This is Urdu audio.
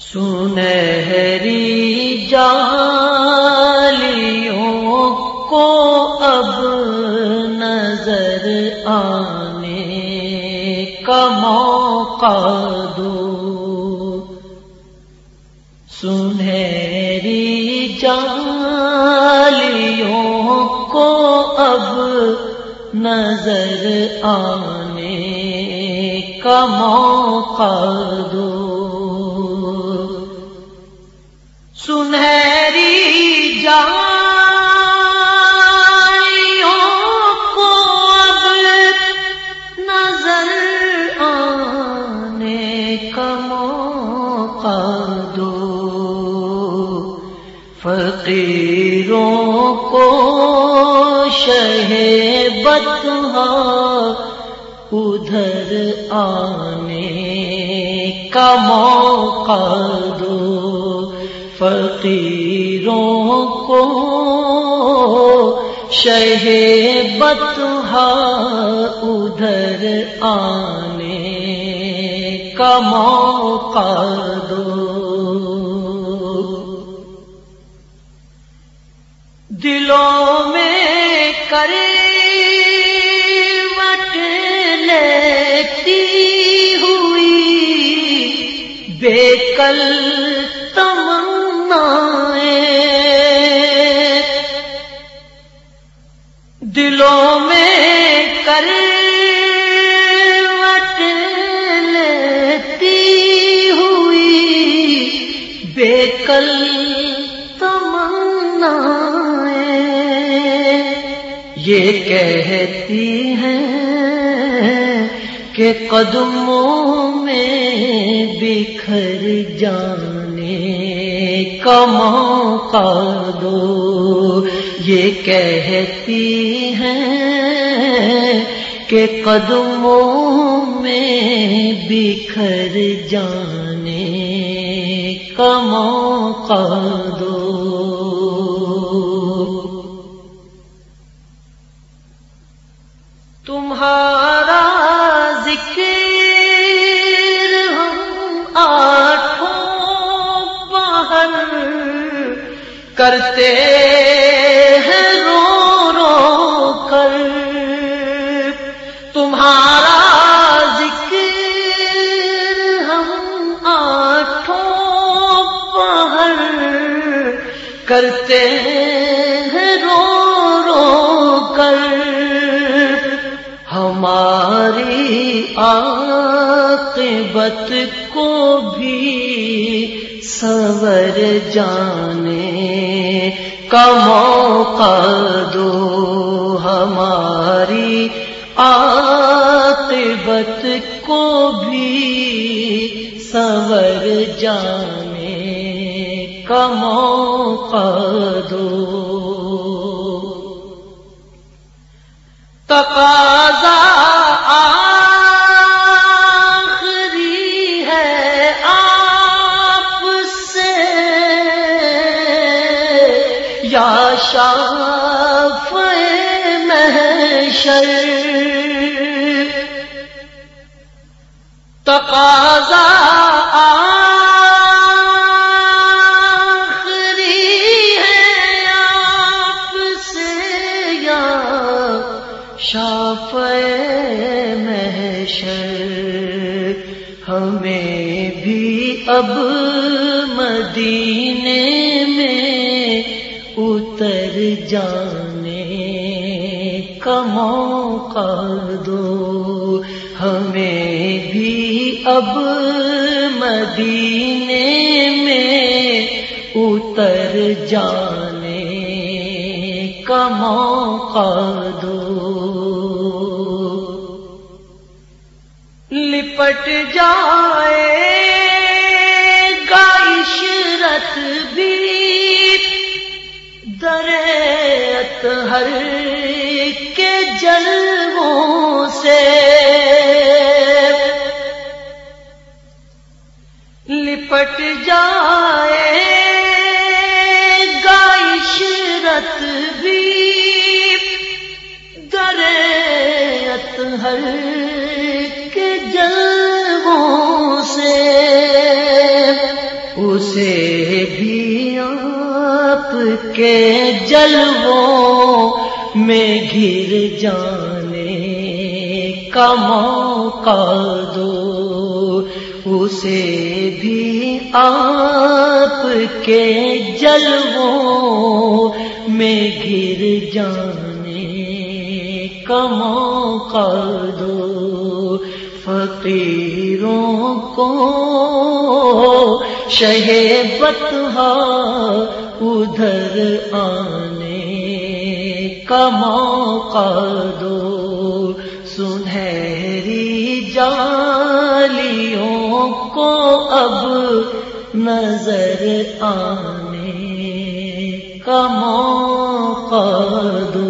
سنہری جالیوں کو اب نظر آنے کا موقع دو۔ سنہری جالیوں کو اب نظر آنے کا موقع دو۔ موقع دو فقیروں کو شہ ادھر آنے کا موقع دو فقیروں کو شہ ادھر آنے کا موقع دو۔ دلوں میں کرے مٹ لیتی ہوئی بے کل تمنا دلوں کل تمنا یہ کہتی ہیں کہ قدموں میں بکھر جانے کا موقع دو۔ یہ کہتی ہیں کہ قدموں میں بکھر جانے کا موقع دو۔ تمہارا ذکر ہم آٹھوں باہر کرتے کرتے ہیں رو رو کر۔ ہماری عاقبت کو بھی سور جانے کا موقع دو۔ ہماری عاقبت کو بھی سور جانے کا موقع دو۔ تقاضا آخری ہے آپ سے۔ یا شاف محشر۔ تقاضا ہمیں بھی اب مدینے میں اتر جانے کا موقع دو۔ ہمیں بھی اب مدینے میں اتر جانے کا موقع دو۔ لپٹ جائے گا عشرت بھی۔ دریت ہر کے جلووں سے۔ لپٹ جائے گا عشرت بھی۔ دریت ہر کے جلووں میں گر جانے کا موقع دو۔ اسے بھی آپ کے جلووں میں گر جانے کا موقع دو۔ فقیروں کو شہ بتہا ادھر آنے کا موقع دو۔ سنہری جالیوں کو اب نظر آنے کا موقع دو۔